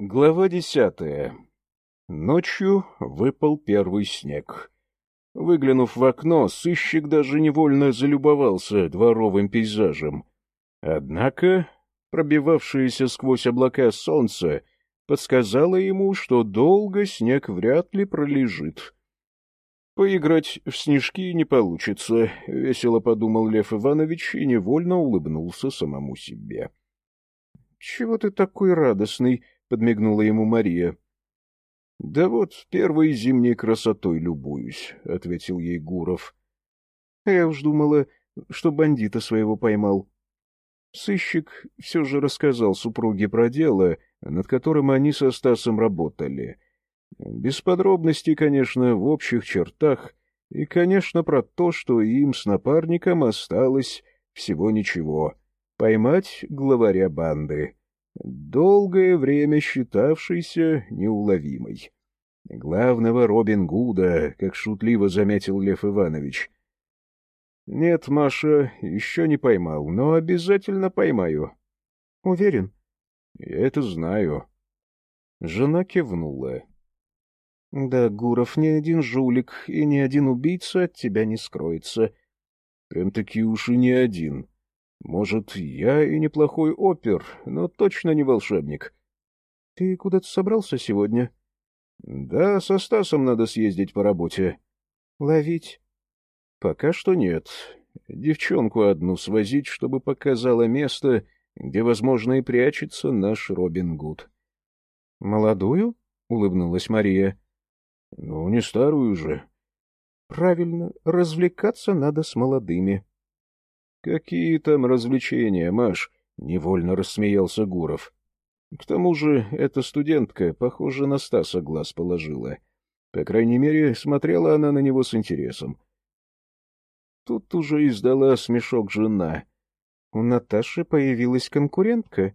Глава десятая. Ночью выпал первый снег. Выглянув в окно, сыщик даже невольно залюбовался дворовым пейзажем. Однако пробивавшееся сквозь облака солнце подсказало ему, что долго снег вряд ли пролежит. «Поиграть в снежки не получится», — весело подумал Лев Иванович и невольно улыбнулся самому себе. «Чего ты такой радостный?» — подмигнула ему Мария. — Да вот первой зимней красотой любуюсь, — ответил ей Гуров. — Я уж думала, что бандита своего поймал. Сыщик все же рассказал супруге про дело, над которым они со Стасом работали. Без подробностей, конечно, в общих чертах, и, конечно, про то, что им с напарником осталось всего ничего — поймать главаря банды долгое время считавшийся неуловимой. Главного Робин Гуда, как шутливо заметил Лев Иванович. Нет, Маша, еще не поймал, но обязательно поймаю. Уверен? Я это знаю. Жена кивнула. Да, Гуров, ни один жулик и ни один убийца от тебя не скроется. Прям-таки уж и не один. Может, я и неплохой опер, но точно не волшебник. — Ты куда-то собрался сегодня? — Да, со Стасом надо съездить по работе. — Ловить? — Пока что нет. Девчонку одну свозить, чтобы показала место, где, возможно, и прячется наш Робин Гуд. — Молодую? — улыбнулась Мария. — Ну, не старую же. — Правильно, развлекаться надо с молодыми. — Какие там развлечения, Маш? Невольно рассмеялся Гуров. К тому же эта студентка, похоже, на Стаса глаз положила. По крайней мере, смотрела она на него с интересом. Тут уже издала смешок жена. У Наташи появилась конкурентка.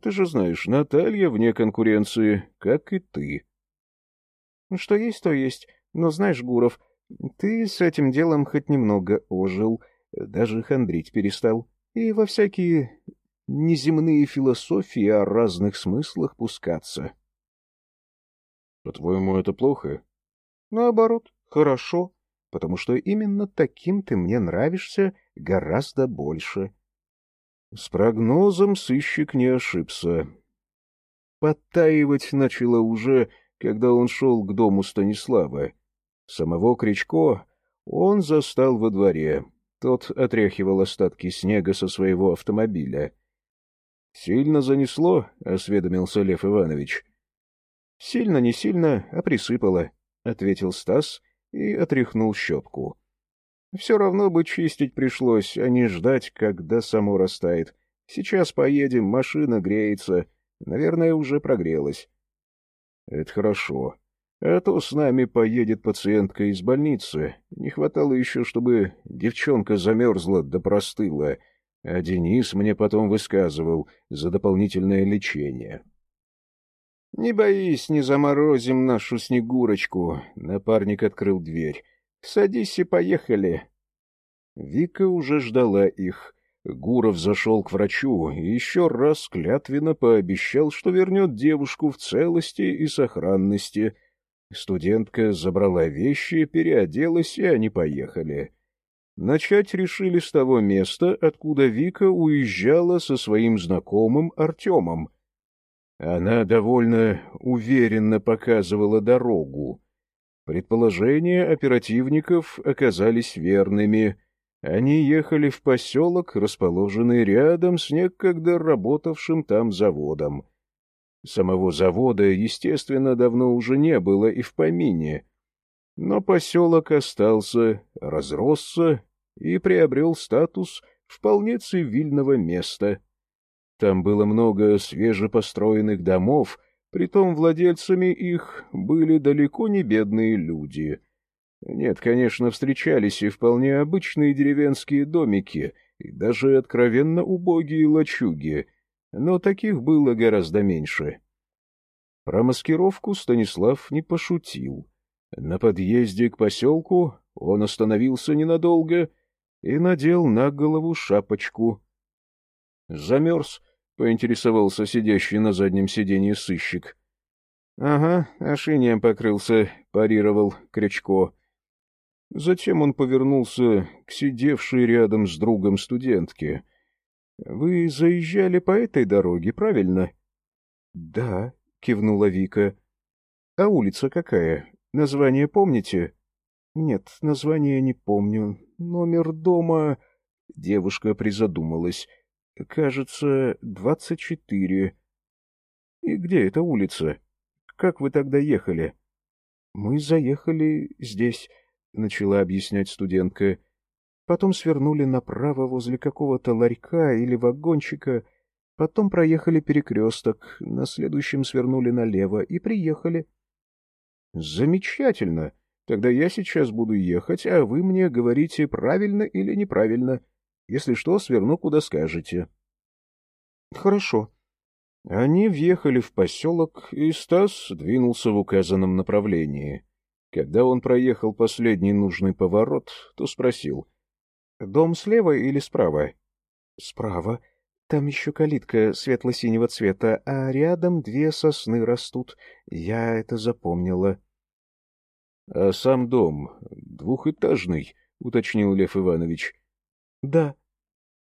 Ты же знаешь, Наталья вне конкуренции, как и ты. Что есть, то есть. Но знаешь, Гуров, ты с этим делом хоть немного ожил — даже хандрить перестал, и во всякие неземные философии о разных смыслах пускаться. — По-твоему, это плохо? — Наоборот, хорошо, потому что именно таким ты мне нравишься гораздо больше. С прогнозом сыщик не ошибся. Подтаивать начало уже, когда он шел к дому Станислава. Самого Кричко он застал во дворе. Тот отряхивал остатки снега со своего автомобиля. — Сильно занесло? — осведомился Лев Иванович. — Сильно, не сильно, а присыпало, — ответил Стас и отряхнул щетку. — Все равно бы чистить пришлось, а не ждать, когда само растает. Сейчас поедем, машина греется. Наверное, уже прогрелась. — Это хорошо. А то с нами поедет пациентка из больницы. Не хватало еще, чтобы девчонка замерзла да простыла, а Денис мне потом высказывал за дополнительное лечение. — Не боись, не заморозим нашу Снегурочку. Напарник открыл дверь. — Садись и поехали. Вика уже ждала их. Гуров зашел к врачу и еще раз клятвенно пообещал, что вернет девушку в целости и сохранности — Студентка забрала вещи, переоделась, и они поехали. Начать решили с того места, откуда Вика уезжала со своим знакомым Артемом. Она довольно уверенно показывала дорогу. Предположения оперативников оказались верными. Они ехали в поселок, расположенный рядом с некогда работавшим там заводом. Самого завода, естественно, давно уже не было и в помине. Но поселок остался, разросся и приобрел статус вполне цивильного места. Там было много свежепостроенных домов, притом владельцами их были далеко не бедные люди. Нет, конечно, встречались и вполне обычные деревенские домики, и даже откровенно убогие лачуги — но таких было гораздо меньше. Про маскировку Станислав не пошутил. На подъезде к поселку он остановился ненадолго и надел на голову шапочку. Замерз, поинтересовался сидящий на заднем сиденье сыщик. — Ага, ошинием покрылся, — парировал Крючко. Затем он повернулся к сидевшей рядом с другом студентке. — Вы заезжали по этой дороге, правильно? — Да, — кивнула Вика. — А улица какая? Название помните? — Нет, название не помню. Номер дома... Девушка призадумалась. — Кажется, двадцать четыре. — И где эта улица? Как вы тогда ехали? — Мы заехали здесь, — начала объяснять студентка. Потом свернули направо возле какого-то ларька или вагончика, потом проехали перекресток, на следующем свернули налево и приехали. — Замечательно! Тогда я сейчас буду ехать, а вы мне говорите, правильно или неправильно. Если что, сверну, куда скажете. — Хорошо. Они въехали в поселок, и Стас двинулся в указанном направлении. Когда он проехал последний нужный поворот, то спросил. — Дом слева или справа? — Справа. Там еще калитка светло-синего цвета, а рядом две сосны растут. Я это запомнила. — А сам дом двухэтажный, — уточнил Лев Иванович. — Да.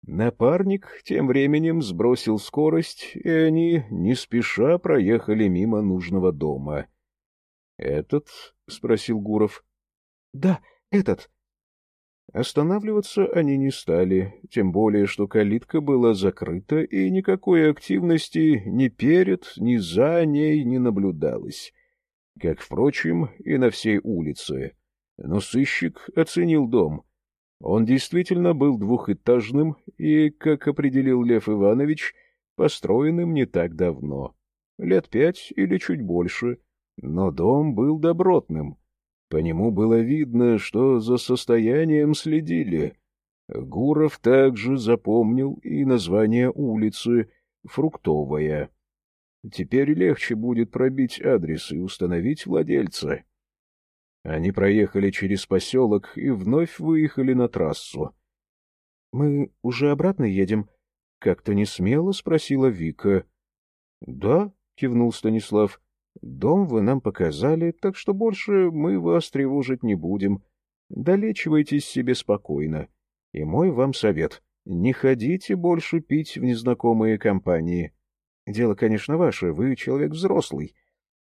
Напарник тем временем сбросил скорость, и они не спеша проехали мимо нужного дома. — Этот? — спросил Гуров. — Да, этот. Останавливаться они не стали, тем более, что калитка была закрыта, и никакой активности ни перед, ни за ней не наблюдалось как, впрочем, и на всей улице. Но сыщик оценил дом. Он действительно был двухэтажным и, как определил Лев Иванович, построенным не так давно. Лет пять или чуть больше. Но дом был добротным. По нему было видно, что за состоянием следили. Гуров также запомнил и название улицы — Фруктовая. Теперь легче будет пробить адрес и установить владельца. Они проехали через поселок и вновь выехали на трассу. — Мы уже обратно едем? — как-то не смело спросила Вика. — Да, — кивнул Станислав. — Дом вы нам показали, так что больше мы вас тревожить не будем. Долечивайтесь себе спокойно. И мой вам совет — не ходите больше пить в незнакомые компании. Дело, конечно, ваше, вы человек взрослый.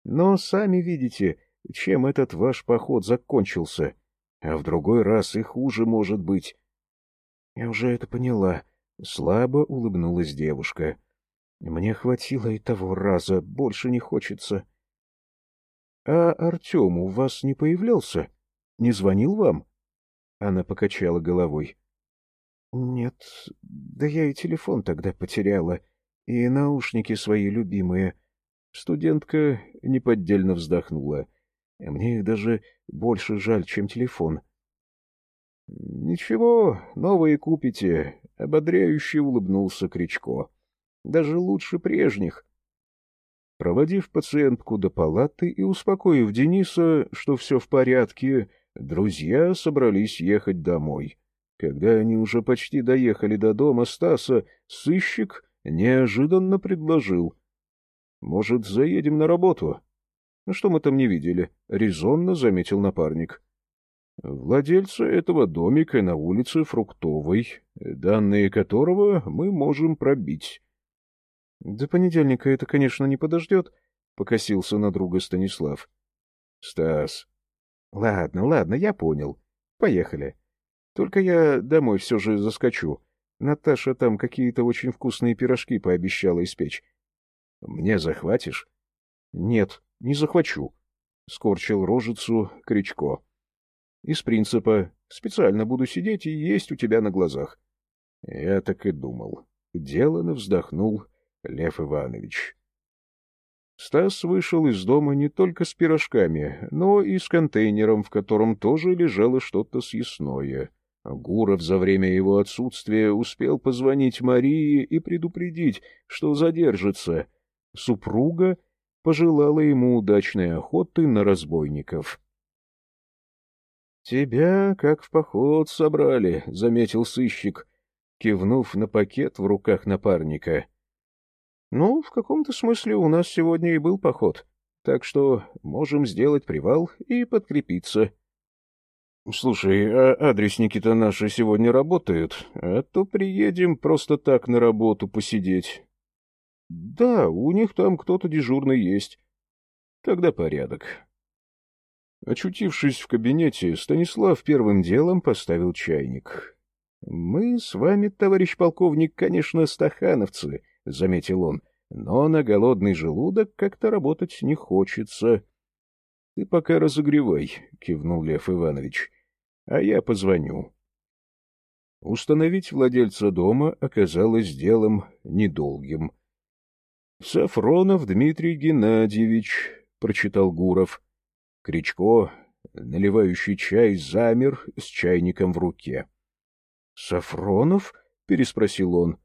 Но сами видите, чем этот ваш поход закончился. А в другой раз и хуже может быть. — Я уже это поняла. Слабо улыбнулась девушка. — Мне хватило и того раза, больше не хочется. — А Артем у вас не появлялся? Не звонил вам? Она покачала головой. — Нет, да я и телефон тогда потеряла. — и наушники свои любимые. Студентка неподдельно вздохнула. Мне их даже больше жаль, чем телефон. — Ничего, новые купите, — ободряюще улыбнулся Кричко. — Даже лучше прежних. Проводив пациентку до палаты и успокоив Дениса, что все в порядке, друзья собрались ехать домой. Когда они уже почти доехали до дома Стаса, сыщик неожиданно предложил. — Может, заедем на работу? — Что мы там не видели? — резонно заметил напарник. — Владельца этого домика на улице Фруктовой, данные которого мы можем пробить. — До понедельника это, конечно, не подождет, — покосился на друга Станислав. — Стас. — Ладно, ладно, я понял. Поехали. Только я домой все же заскочу. Наташа там какие-то очень вкусные пирожки пообещала испечь. — Мне захватишь? — Нет, не захвачу, — скорчил рожицу Кричко. — Из принципа специально буду сидеть и есть у тебя на глазах. Я так и думал. Делано вздохнул Лев Иванович. Стас вышел из дома не только с пирожками, но и с контейнером, в котором тоже лежало что-то съестное. Гуров за время его отсутствия успел позвонить Марии и предупредить, что задержится. Супруга пожелала ему удачной охоты на разбойников. — Тебя как в поход собрали, — заметил сыщик, кивнув на пакет в руках напарника. Ну, в каком-то смысле у нас сегодня и был поход, так что можем сделать привал и подкрепиться. Слушай, а адресники-то наши сегодня работают, а то приедем просто так на работу посидеть. Да, у них там кто-то дежурный есть. Тогда порядок. Очутившись в кабинете, Станислав первым делом поставил чайник. — Мы с вами, товарищ полковник, конечно, стахановцы, — заметил он, — но на голодный желудок как-то работать не хочется. — Ты пока разогревай, — кивнул Лев Иванович, — а я позвоню. Установить владельца дома оказалось делом недолгим. — Сафронов Дмитрий Геннадьевич, — прочитал Гуров, — Кричко, наливающий чай, замер с чайником в руке. — Сафронов? — переспросил он. —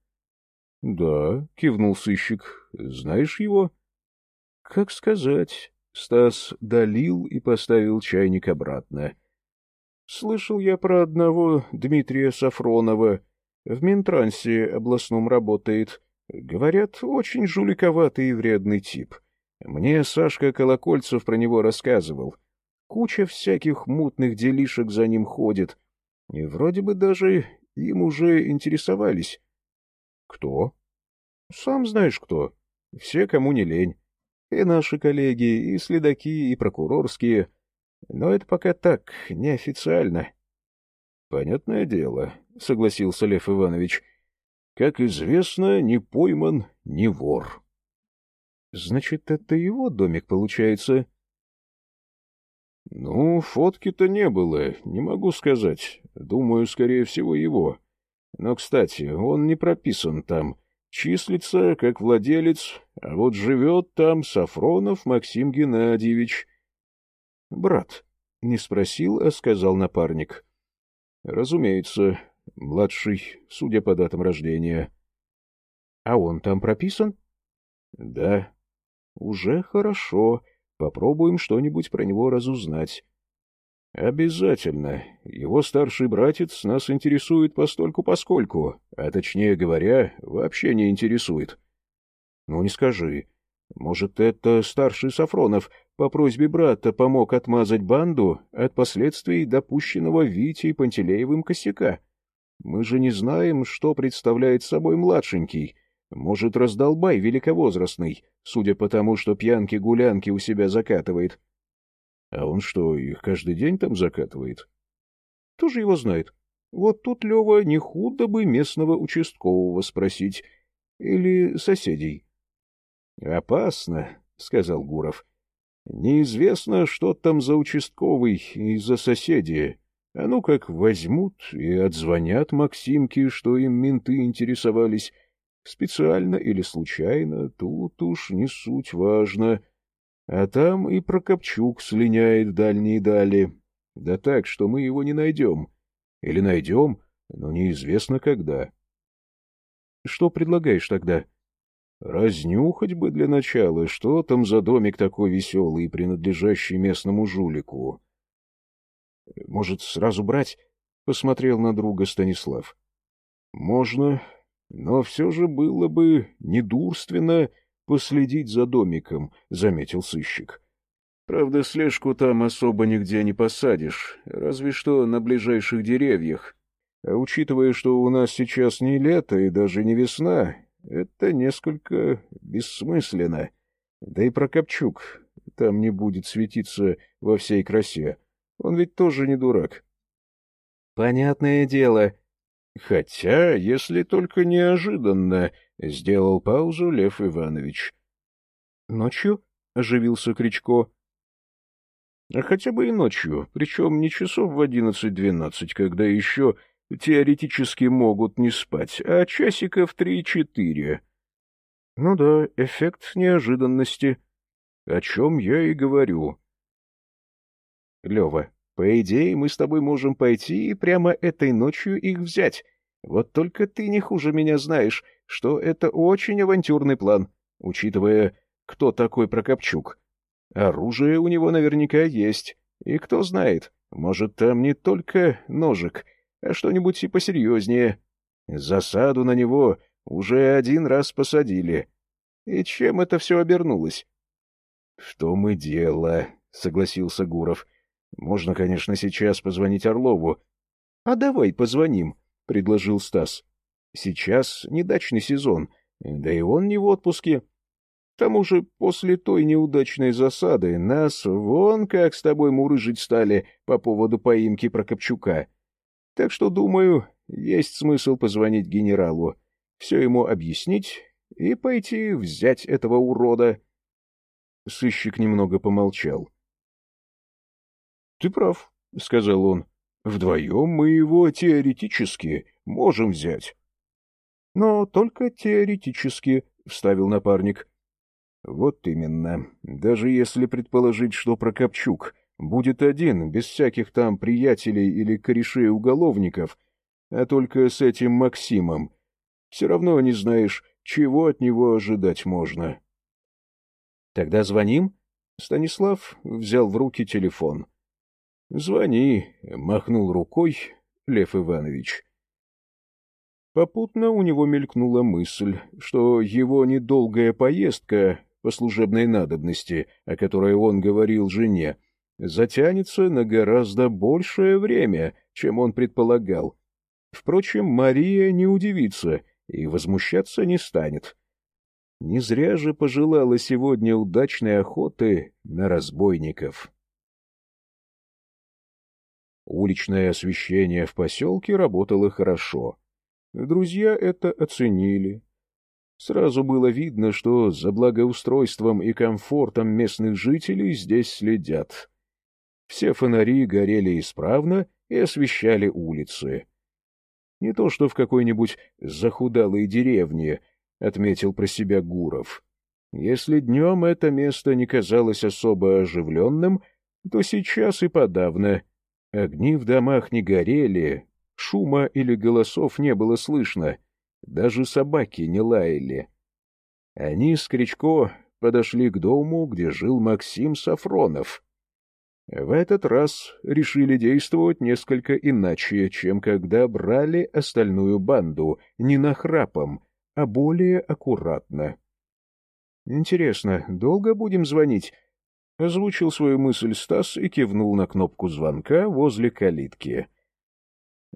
Да, — кивнул сыщик. — Знаешь его? — Как сказать. Стас долил и поставил чайник обратно. — Слышал я про одного Дмитрия Сафронова. В Минтрансе областном работает. Говорят, очень жуликоватый и вредный тип. — мне Сашка Колокольцев про него рассказывал. Куча всяких мутных делишек за ним ходит. И вроде бы даже им уже интересовались. Кто? Сам знаешь кто. Все, кому не лень. И наши коллеги, и следаки, и прокурорские. Но это пока так, неофициально. Понятное дело, согласился Лев Иванович. Как известно, не пойман, не вор. Значит, это его домик получается? Ну, фотки-то не было, не могу сказать. Думаю, скорее всего, его. Но, кстати, он не прописан там. Числится как владелец, а вот живет там Сафронов Максим Геннадьевич. Брат, не спросил, а сказал напарник. Разумеется, младший, судя по датам рождения. А он там прописан? Да, уже хорошо. Попробуем что-нибудь про него разузнать. Обязательно. Его старший братец нас интересует постольку-поскольку, а точнее говоря, вообще не интересует. Ну, не скажи. Может, это старший Сафронов по просьбе брата помог отмазать банду от последствий допущенного Витей Пантелеевым косяка? Мы же не знаем, что представляет собой младшенький, может, раздолбай великовозрастный, судя по тому, что пьянки-гулянки у себя закатывает. А он что, их каждый день там закатывает? Тоже его знает. Вот тут, Лева, не худо бы местного участкового спросить. Или соседей. — Опасно, — сказал Гуров. — Неизвестно, что там за участковый и за соседи. А ну как возьмут и отзвонят Максимке, что им менты интересовались, Специально или случайно, тут уж не суть важно. А там и Прокопчук слиняет дальние дали. Да так, что мы его не найдем. Или найдем, но неизвестно когда. Что предлагаешь тогда? Разнюхать бы для начала, что там за домик такой веселый, принадлежащий местному жулику. Может, сразу брать? Посмотрел на друга Станислав. Можно, но все же было бы недурственно последить за домиком, — заметил сыщик. Правда, слежку там особо нигде не посадишь, разве что на ближайших деревьях. А учитывая, что у нас сейчас не лето и даже не весна, это несколько бессмысленно. Да и Прокопчук там не будет светиться во всей красе. Он ведь тоже не дурак. — Понятное дело, Хотя, если только неожиданно, — сделал паузу Лев Иванович. — Ночью? — оживился Кричко. — А хотя бы и ночью, причем не часов в одиннадцать-двенадцать, когда еще теоретически могут не спать, а часиков три-четыре. — Ну да, эффект неожиданности. О чем я и говорю. — Лева, по идее, мы с тобой можем пойти и прямо этой ночью их взять. Вот только ты не хуже меня знаешь, что это очень авантюрный план, учитывая, кто такой Прокопчук. Оружие у него наверняка есть, и кто знает, может, там не только ножик, а что-нибудь и посерьезнее. Засаду на него уже один раз посадили. И чем это все обернулось? — В том и дело, — согласился Гуров. — Можно, конечно, сейчас позвонить Орлову. — А давай позвоним, — предложил Стас. — Сейчас недачный сезон, да и он не в отпуске. К тому же после той неудачной засады нас вон как с тобой мурыжить стали по поводу поимки Прокопчука. Так что, думаю, есть смысл позвонить генералу, все ему объяснить и пойти взять этого урода. Сыщик немного помолчал. — Ты прав, — сказал он. — Вдвоем мы его теоретически можем взять. — Но только теоретически, — вставил напарник. Вот именно. Даже если предположить, что Прокопчук будет один, без всяких там приятелей или корешей-уголовников, а только с этим Максимом, все равно не знаешь, чего от него ожидать можно. — Тогда звоним? Станислав взял в руки телефон. — Звони, — махнул рукой Лев Иванович. Попутно у него мелькнула мысль, что его недолгая поездка по служебной надобности, о которой он говорил жене, затянется на гораздо большее время, чем он предполагал. Впрочем, Мария не удивится и возмущаться не станет. Не зря же пожелала сегодня удачной охоты на разбойников. Уличное освещение в поселке работало хорошо. Друзья это оценили, Сразу было видно, что за благоустройством и комфортом местных жителей здесь следят. Все фонари горели исправно и освещали улицы. Не то что в какой-нибудь захудалой деревне, — отметил про себя Гуров. Если днем это место не казалось особо оживленным, то сейчас и подавно. Огни в домах не горели, шума или голосов не было слышно — даже собаки не лаяли. Они с Кричко подошли к дому, где жил Максим Сафронов. В этот раз решили действовать несколько иначе, чем когда брали остальную банду, не нахрапом, а более аккуратно. «Интересно, долго будем звонить?» — озвучил свою мысль Стас и кивнул на кнопку звонка возле калитки. —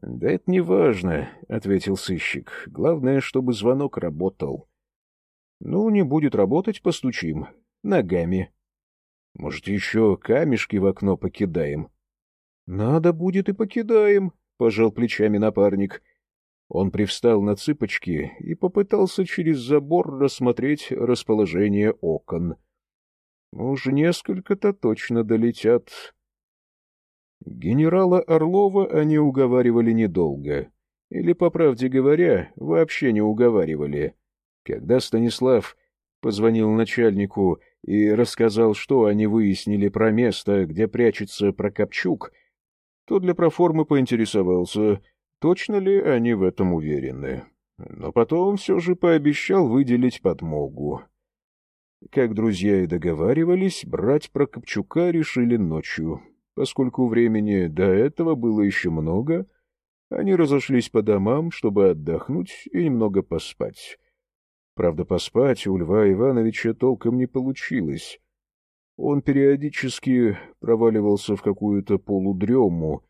Да это не важно, — ответил сыщик. — Главное, чтобы звонок работал. — Ну, не будет работать, постучим. Ногами. Может, еще камешки в окно покидаем? — Надо будет и покидаем, — пожал плечами напарник. Он привстал на цыпочки и попытался через забор рассмотреть расположение окон. Уж несколько-то точно долетят. Генерала Орлова они уговаривали недолго. Или, по правде говоря, вообще не уговаривали. Когда Станислав позвонил начальнику и рассказал, что они выяснили про место, где прячется Прокопчук, то для проформы поинтересовался, точно ли они в этом уверены. Но потом все же пообещал выделить подмогу. Как друзья и договаривались, брать Прокопчука решили ночью. Поскольку времени до этого было еще много, они разошлись по домам, чтобы отдохнуть и немного поспать. Правда, поспать у Льва Ивановича толком не получилось. Он периодически проваливался в какую-то полудрему,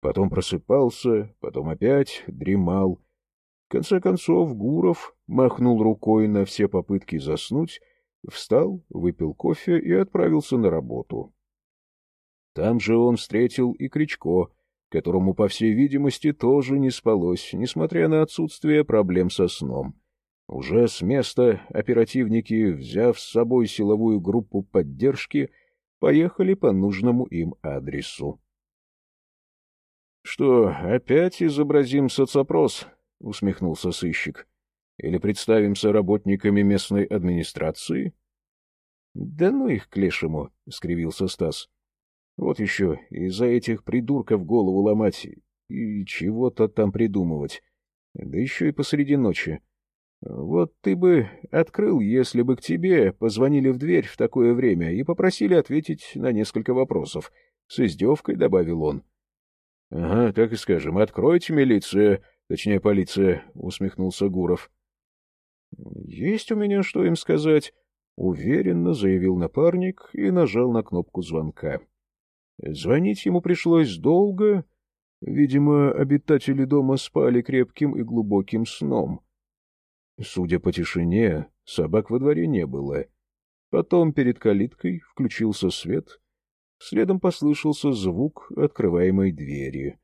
потом просыпался, потом опять дремал. В конце концов Гуров махнул рукой на все попытки заснуть, встал, выпил кофе и отправился на работу. Там же он встретил и Кричко, которому, по всей видимости, тоже не спалось, несмотря на отсутствие проблем со сном. Уже с места оперативники, взяв с собой силовую группу поддержки, поехали по нужному им адресу. — Что, опять изобразим соцопрос? — усмехнулся сыщик. — Или представимся работниками местной администрации? — Да ну их к лешему, — скривился Стас. Вот еще из-за этих придурков голову ломать и чего-то там придумывать. Да еще и посреди ночи. Вот ты бы открыл, если бы к тебе позвонили в дверь в такое время и попросили ответить на несколько вопросов. С издевкой добавил он. — Ага, так и скажем. Откройте, милиция, точнее, полиция, — усмехнулся Гуров. — Есть у меня что им сказать, — уверенно заявил напарник и нажал на кнопку звонка. Звонить ему пришлось долго. Видимо, обитатели дома спали крепким и глубоким сном. Судя по тишине, собак во дворе не было. Потом перед калиткой включился свет. Следом послышался звук открываемой двери.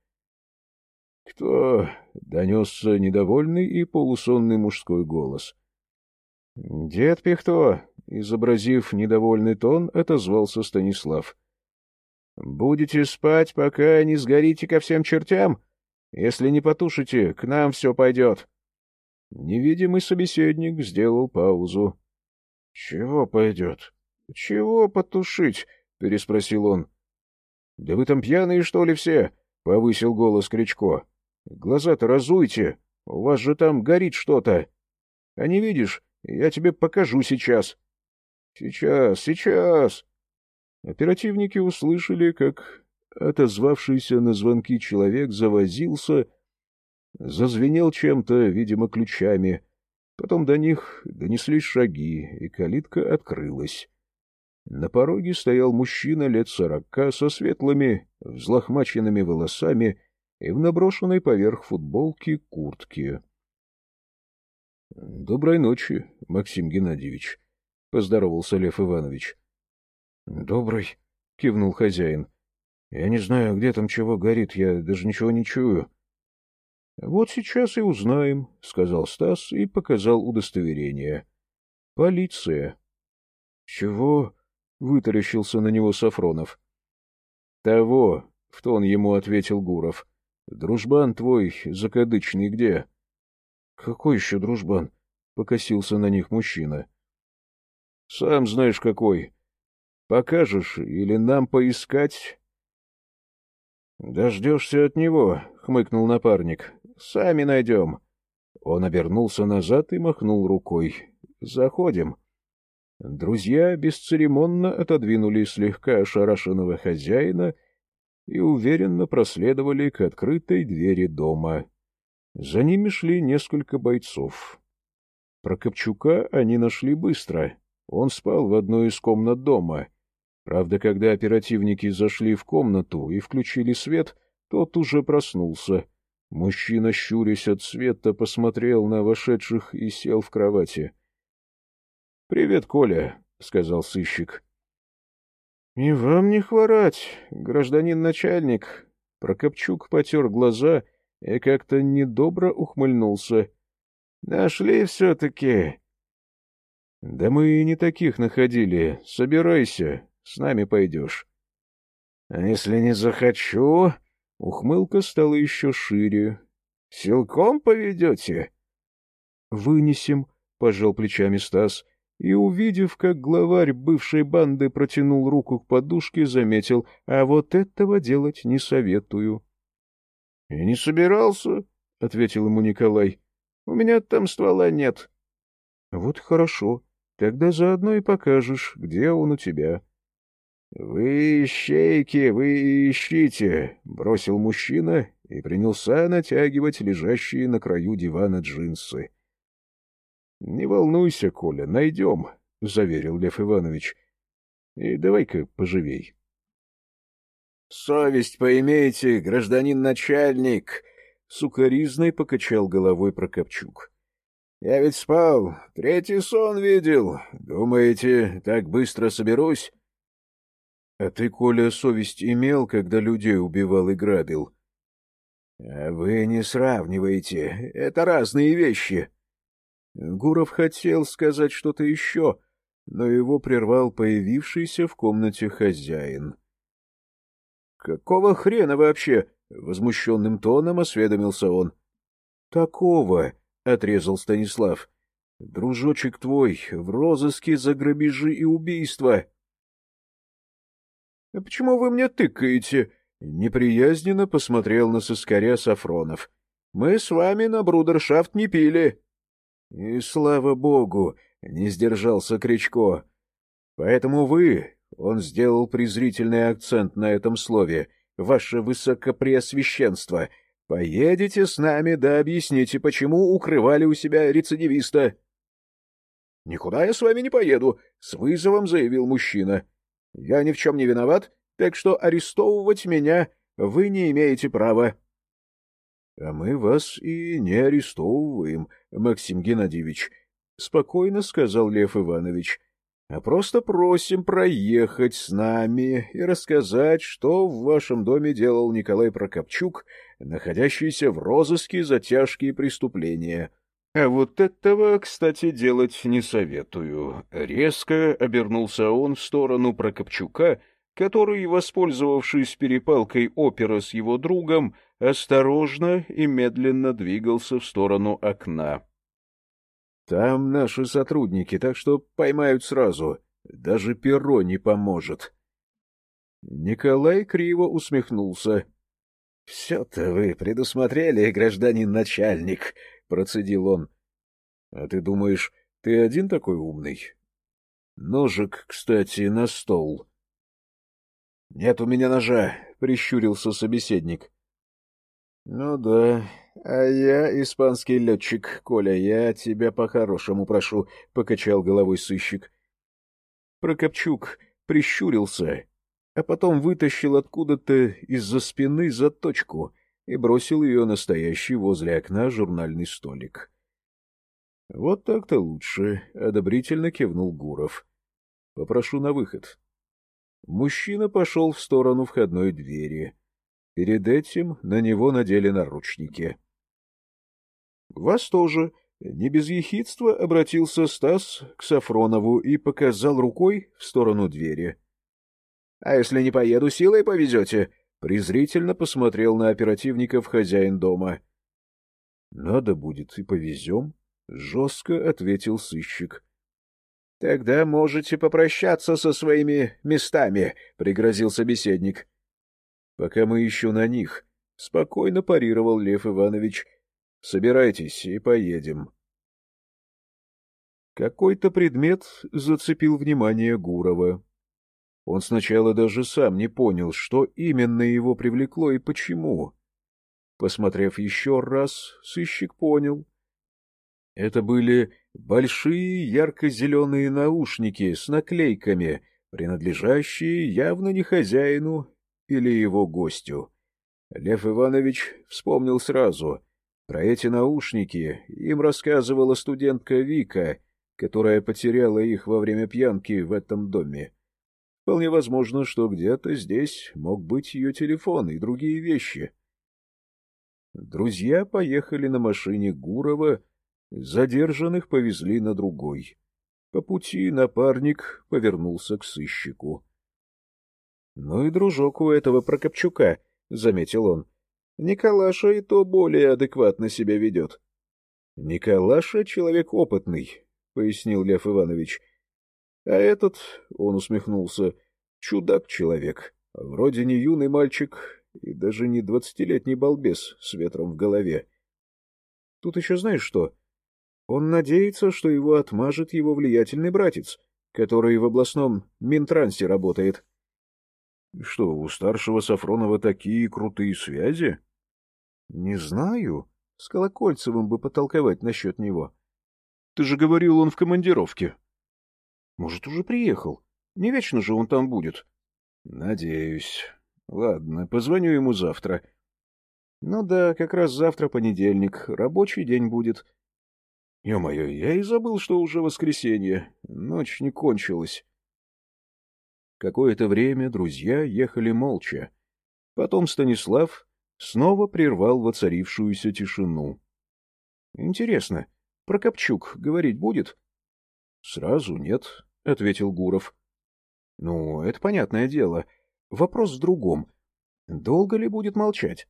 «Кто?» — донесся недовольный и полусонный мужской голос. «Дед Пихто!» — изобразив недовольный тон, отозвался Станислав. «Будете спать, пока не сгорите ко всем чертям? Если не потушите, к нам все пойдет». Невидимый собеседник сделал паузу. — Чего пойдет? — Чего потушить? — переспросил он. — Да вы там пьяные, что ли, все? — повысил голос Кричко. — Глаза-то разуйте, у вас же там горит что-то. А не видишь, я тебе покажу сейчас. — Сейчас, сейчас. Оперативники услышали, как отозвавшийся на звонки человек завозился Зазвенел чем-то, видимо, ключами. Потом до них донеслись шаги, и калитка открылась. На пороге стоял мужчина лет сорока со светлыми, взлохмаченными волосами и в наброшенной поверх футболки куртке. — Доброй ночи, Максим Геннадьевич, — поздоровался Лев Иванович. — Добрый, — кивнул хозяин. — Я не знаю, где там чего горит, я даже ничего не чую. — Вот сейчас и узнаем, — сказал Стас и показал удостоверение. — Полиция. — Чего? — вытаращился на него Сафронов. — Того, — в тон ему ответил Гуров. — Дружбан твой закадычный где? — Какой еще дружбан? — покосился на них мужчина. — Сам знаешь какой. Покажешь или нам поискать? — Дождешься от него, — хмыкнул напарник. Сами найдем. Он обернулся назад и махнул рукой. Заходим. Друзья бесцеремонно отодвинули слегка ошарашенного хозяина и уверенно проследовали к открытой двери дома. За ними шли несколько бойцов. Прокопчука они нашли быстро. Он спал в одной из комнат дома. Правда, когда оперативники зашли в комнату и включили свет, тот уже проснулся. Мужчина, щурясь от света, посмотрел на вошедших и сел в кровати. — Привет, Коля, — сказал сыщик. — И вам не хворать, гражданин начальник. Прокопчук потер глаза и как-то недобро ухмыльнулся. — Нашли все-таки. — Да мы и не таких находили. Собирайся, с нами пойдешь. — А если не захочу? Ухмылка стала еще шире. — Силком поведете? — Вынесем, — пожал плечами Стас, и, увидев, как главарь бывшей банды протянул руку к подушке, заметил, а вот этого делать не советую. — И не собирался, — ответил ему Николай. — У меня там ствола нет. — Вот хорошо, тогда заодно и покажешь, где он у тебя. —— Вы ищейки, вы ищите! — бросил мужчина и принялся натягивать лежащие на краю дивана джинсы. — Не волнуйся, Коля, найдем, — заверил Лев Иванович. — И давай-ка поживей. — Совесть поимейте, гражданин начальник! — сукоризной покачал головой Прокопчук. — Я ведь спал, третий сон видел. Думаете, так быстро соберусь? — А ты, Коля, совесть имел, когда людей убивал и грабил? — А вы не сравниваете. Это разные вещи. Гуров хотел сказать что-то еще, но его прервал появившийся в комнате хозяин. — Какого хрена вообще? — возмущенным тоном осведомился он. — Такого, — отрезал Станислав. — Дружочек твой в розыске за грабежи и убийства. — Почему вы мне тыкаете? — неприязненно посмотрел на соскаря Сафронов. — Мы с вами на брудершафт не пили. — И слава богу, не сдержался Кричко. — Поэтому вы, — он сделал презрительный акцент на этом слове, — ваше высокопреосвященство, поедете с нами да объясните, почему укрывали у себя рецидивиста. — Никуда я с вами не поеду, — с вызовом заявил мужчина. — Я ни в чем не виноват, так что арестовывать меня вы не имеете права. — А мы вас и не арестовываем, Максим Геннадьевич, — спокойно сказал Лев Иванович, — а просто просим проехать с нами и рассказать, что в вашем доме делал Николай Прокопчук, находящийся в розыске за тяжкие преступления. — А вот этого, кстати, делать не советую. Резко обернулся он в сторону Прокопчука, который, воспользовавшись перепалкой опера с его другом, осторожно и медленно двигался в сторону окна. — Там наши сотрудники, так что поймают сразу. Даже перо не поможет. Николай криво усмехнулся. — Все-то вы предусмотрели, гражданин начальник, — процедил он. — А ты думаешь, ты один такой умный? Ножик, кстати, на стол. — Нет у меня ножа, — прищурился собеседник. — Ну да, а я испанский летчик, Коля, я тебя по-хорошему прошу, — покачал головой сыщик. Прокопчук прищурился, а потом вытащил откуда-то из-за спины заточку и бросил ее на стоящий возле окна журнальный столик. — Вот так-то лучше, — одобрительно кивнул Гуров. — Попрошу на выход. Мужчина пошел в сторону входной двери. Перед этим на него надели наручники. — Вас тоже. Не без ехидства обратился Стас к Сафронову и показал рукой в сторону двери. — А если не поеду, силой повезете? — презрительно посмотрел на оперативников хозяин дома. — Надо будет и повезем, — жестко ответил сыщик. — Тогда можете попрощаться со своими местами, — пригрозил собеседник. — Пока мы еще на них, — спокойно парировал Лев Иванович. — Собирайтесь и поедем. Какой-то предмет зацепил внимание Гурова. Он сначала даже сам не понял, что именно его привлекло и почему. Посмотрев еще раз, сыщик понял. Это были большие ярко-зеленые наушники с наклейками, принадлежащие явно не хозяину или его гостю. Лев Иванович вспомнил сразу. Про эти наушники им рассказывала студентка Вика, которая потеряла их во время пьянки в этом доме. Вполне возможно, что где-то здесь мог быть ее телефон и другие вещи. Друзья поехали на машине Гурова, задержанных повезли на другой. По пути напарник повернулся к сыщику. — Ну и дружок у этого Прокопчука, — заметил он. — Николаша и то более адекватно себя ведет. — Николаша — человек опытный, — пояснил Лев Иванович. — А этот, — он усмехнулся, — чудак-человек. Вроде не юный мальчик и даже не двадцатилетний балбес с ветром в голове. Тут еще знаешь что? Он надеется, что его отмажет его влиятельный братец, который в областном Минтрансе работает. — Что, у старшего Сафронова такие крутые связи? — Не знаю. С Колокольцевым бы потолковать насчет него. Ты же говорил, он в командировке. Может, уже приехал? Не вечно же он там будет. Надеюсь. Ладно, позвоню ему завтра. Ну да, как раз завтра понедельник, рабочий день будет. Ё-моё, я и забыл, что уже воскресенье. Ночь не кончилась. Какое-то время друзья ехали молча. Потом Станислав снова прервал воцарившуюся тишину. — Интересно, Прокопчук говорить будет? — Сразу нет, — ответил Гуров. — Ну, это понятное дело. Вопрос в другом. Долго ли будет молчать?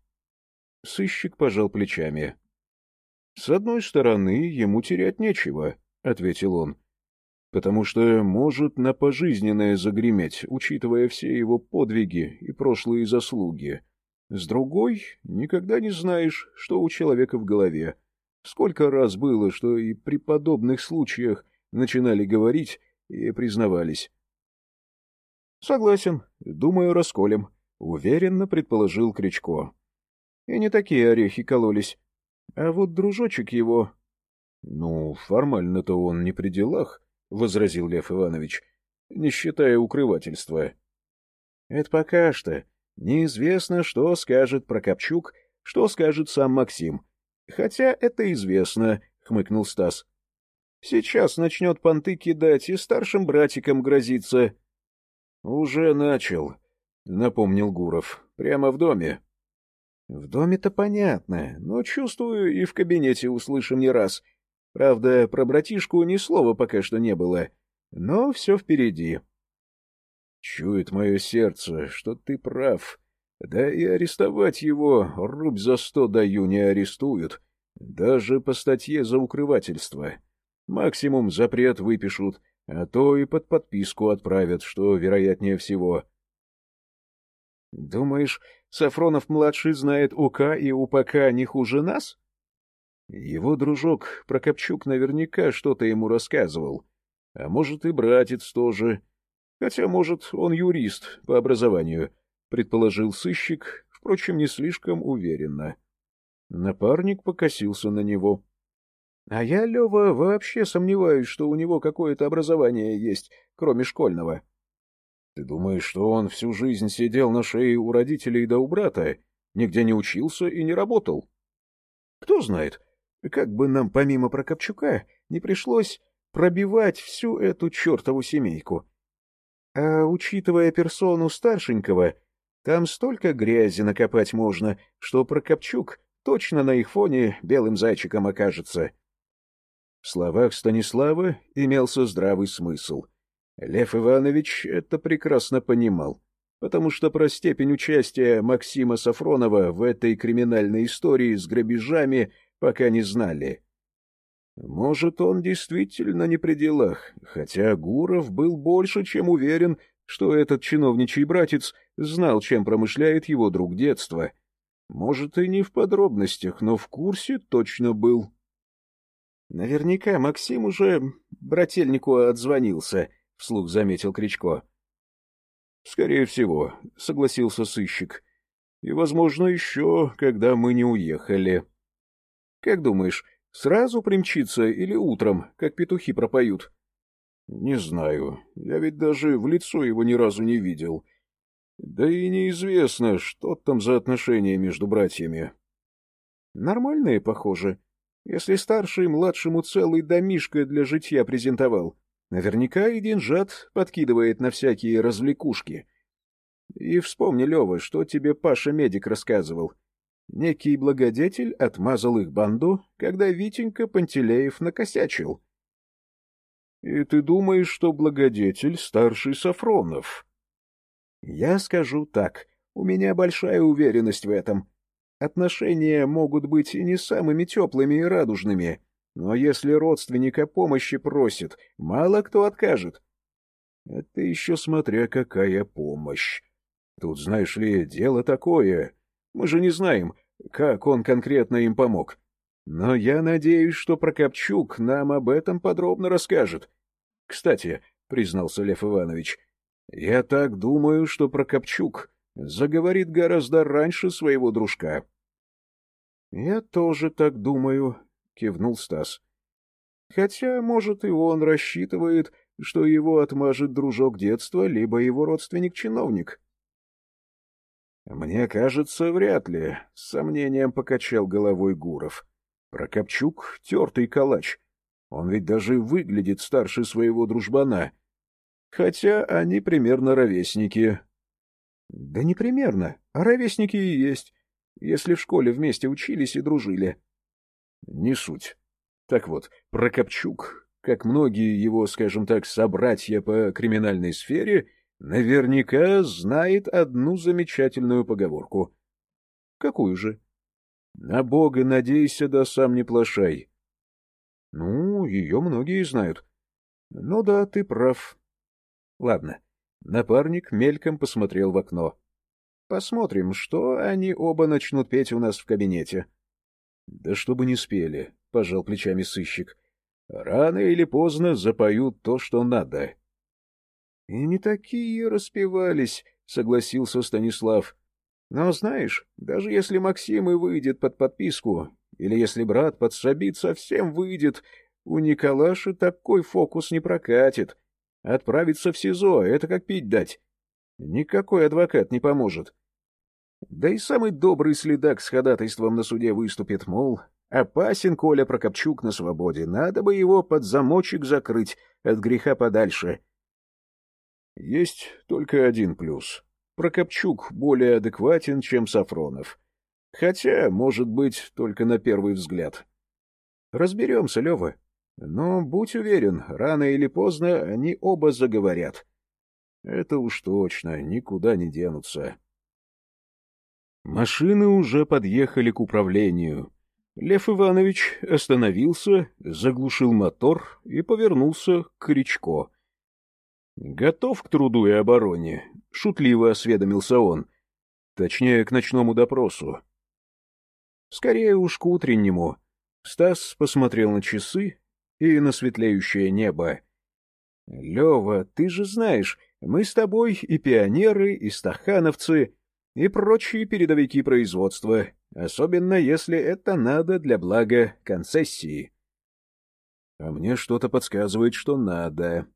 Сыщик пожал плечами. — С одной стороны, ему терять нечего, — ответил он, — потому что может на пожизненное загреметь, учитывая все его подвиги и прошлые заслуги. С другой, никогда не знаешь, что у человека в голове. Сколько раз было, что и при подобных случаях начинали говорить и признавались. — Согласен. Думаю, расколем, — уверенно предположил Кричко. И не такие орехи кололись. А вот дружочек его... Ну, формально-то он не при делах, — возразил Лев Иванович, — не считая укрывательства. — Это пока что. Неизвестно, что скажет Прокопчук, что скажет сам Максим. Хотя это известно, — хмыкнул Стас. — Сейчас начнет понты кидать и старшим братикам грозиться. — Уже начал, — напомнил Гуров. — Прямо в доме. — В доме-то понятно, но чувствую, и в кабинете услышим не раз — Правда, про братишку ни слова пока что не было, но все впереди. Чует мое сердце, что ты прав. Да и арестовать его рубь за сто даю не арестуют, даже по статье за укрывательство. Максимум запрет выпишут, а то и под подписку отправят, что вероятнее всего. Думаешь, Сафронов-младший знает УК и УПК не хуже нас? Его дружок Прокопчук наверняка что-то ему рассказывал. А может, и братец тоже. Хотя, может, он юрист по образованию, предположил сыщик, впрочем, не слишком уверенно. Напарник покосился на него. — А я, Лева, вообще сомневаюсь, что у него какое-то образование есть, кроме школьного. — Ты думаешь, что он всю жизнь сидел на шее у родителей да у брата, нигде не учился и не работал? — Кто знает, как бы нам помимо Прокопчука не пришлось пробивать всю эту чертову семейку. А учитывая персону старшенького, там столько грязи накопать можно, что Прокопчук точно на их фоне белым зайчиком окажется. В словах Станислава имелся здравый смысл. Лев Иванович это прекрасно понимал, потому что про степень участия Максима Сафронова в этой криминальной истории с грабежами пока не знали. Может, он действительно не при делах, хотя Гуров был больше, чем уверен, что этот чиновничий братец знал, чем промышляет его друг детства. Может, и не в подробностях, но в курсе точно был. Наверняка Максим уже брательнику отзвонился, — вслух заметил Кричко. — Скорее всего, — согласился сыщик. — И, возможно, еще, когда мы не уехали. — как думаешь, сразу примчится или утром, как петухи пропоют? — Не знаю. Я ведь даже в лицо его ни разу не видел. Да и неизвестно, что там за отношения между братьями. — Нормальные, похоже. Если старший младшему целый домишко для житья презентовал, наверняка и деньжат подкидывает на всякие развлекушки. И вспомни, Лева, что тебе Паша-медик рассказывал — Некий благодетель отмазал их банду, когда Витенька Пантелеев накосячил. — И ты думаешь, что благодетель старший Сафронов? — Я скажу так. У меня большая уверенность в этом. Отношения могут быть не самыми теплыми и радужными, но если родственника помощи просит, мало кто откажет. Это еще смотря какая помощь. Тут, знаешь ли, дело такое. Мы же не знаем, как он конкретно им помог. Но я надеюсь, что Прокопчук нам об этом подробно расскажет. Кстати, — признался Лев Иванович, — я так думаю, что Прокопчук заговорит гораздо раньше своего дружка. — Я тоже так думаю, — кивнул Стас. — Хотя, может, и он рассчитывает, что его отмажет дружок детства, либо его родственник-чиновник. — Мне кажется, вряд ли, — с сомнением покачал головой Гуров. Прокопчук — тертый калач. Он ведь даже выглядит старше своего дружбана. Хотя они примерно ровесники. — Да не примерно, а ровесники и есть, если в школе вместе учились и дружили. — Не суть. Так вот, Прокопчук, как многие его, скажем так, собратья по криминальной сфере, наверняка знает одну замечательную поговорку. — Какую же? — На Бога надейся, да сам не плашай. — Ну, ее многие знают. — Ну да, ты прав. — Ладно. Напарник мельком посмотрел в окно. — Посмотрим, что они оба начнут петь у нас в кабинете. — Да чтобы не спели, — пожал плечами сыщик. — Рано или поздно запоют то, что надо. —— И не такие распевались, — согласился Станислав. — Но знаешь, даже если Максим и выйдет под подписку, Или если брат подсобит, совсем выйдет. У Николаши такой фокус не прокатит. Отправиться в СИЗО — это как пить дать. Никакой адвокат не поможет. Да и самый добрый следак с ходатайством на суде выступит, мол, опасен Коля Прокопчук на свободе, надо бы его под замочек закрыть от греха подальше. Есть только один плюс. Прокопчук более адекватен, чем Сафронов. Хотя, может быть, только на первый взгляд. Разберемся, Лева. Но будь уверен, рано или поздно они оба заговорят. Это уж точно, никуда не денутся. Машины уже подъехали к управлению. Лев Иванович остановился, заглушил мотор и повернулся к Кричко. — Готов к труду и обороне? — шутливо осведомился он. Точнее, к ночному допросу. — Скорее уж к утреннему. Стас посмотрел на часы и на светлеющее небо. — Лева, ты же знаешь, мы с тобой и пионеры, и стахановцы, и прочие передовики производства, особенно если это надо для блага концессии. — А мне что-то подсказывает, что надо.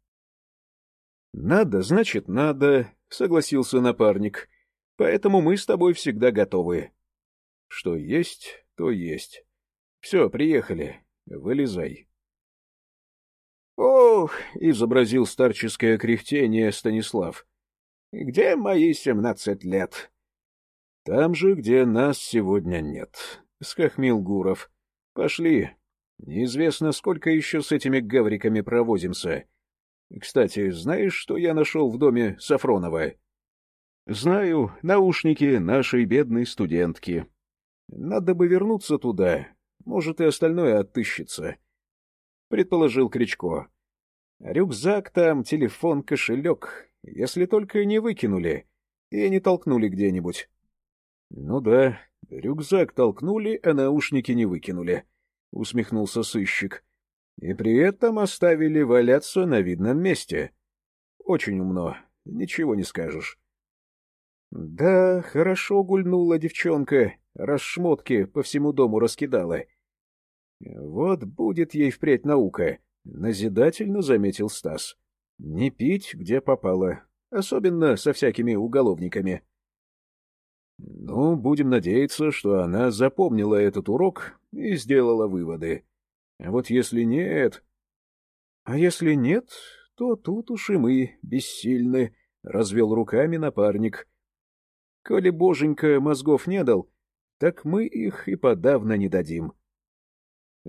— Надо, значит, надо, — согласился напарник. — Поэтому мы с тобой всегда готовы. — Что есть, то есть. Все, приехали. Вылезай. «Ох!» — изобразил старческое кряхтение Станислав. «Где мои семнадцать лет?» «Там же, где нас сегодня нет», — схохмил Гуров. «Пошли. Неизвестно, сколько еще с этими гавриками провозимся. Кстати, знаешь, что я нашел в доме Сафронова?» «Знаю. Наушники нашей бедной студентки. Надо бы вернуться туда. Может, и остальное отыщется» предположил Кричко. Рюкзак там, телефон, кошелек, если только не выкинули и не толкнули где-нибудь. — Ну да, рюкзак толкнули, а наушники не выкинули, — усмехнулся сыщик. — И при этом оставили валяться на видном месте. Очень умно, ничего не скажешь. — Да, хорошо гульнула девчонка, раз шмотки по всему дому раскидала. — вот будет ей впредь наука, — назидательно заметил Стас. Не пить, где попало, особенно со всякими уголовниками. Ну, будем надеяться, что она запомнила этот урок и сделала выводы. А вот если нет... А если нет, то тут уж и мы бессильны, — развел руками напарник. Коли боженька мозгов не дал, так мы их и подавно не дадим.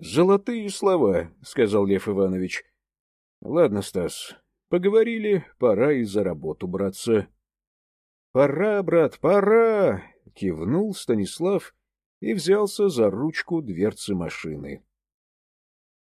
Золотые слова, — сказал Лев Иванович. — Ладно, Стас, поговорили, пора и за работу браться. — Пора, брат, пора! — кивнул Станислав и взялся за ручку дверцы машины.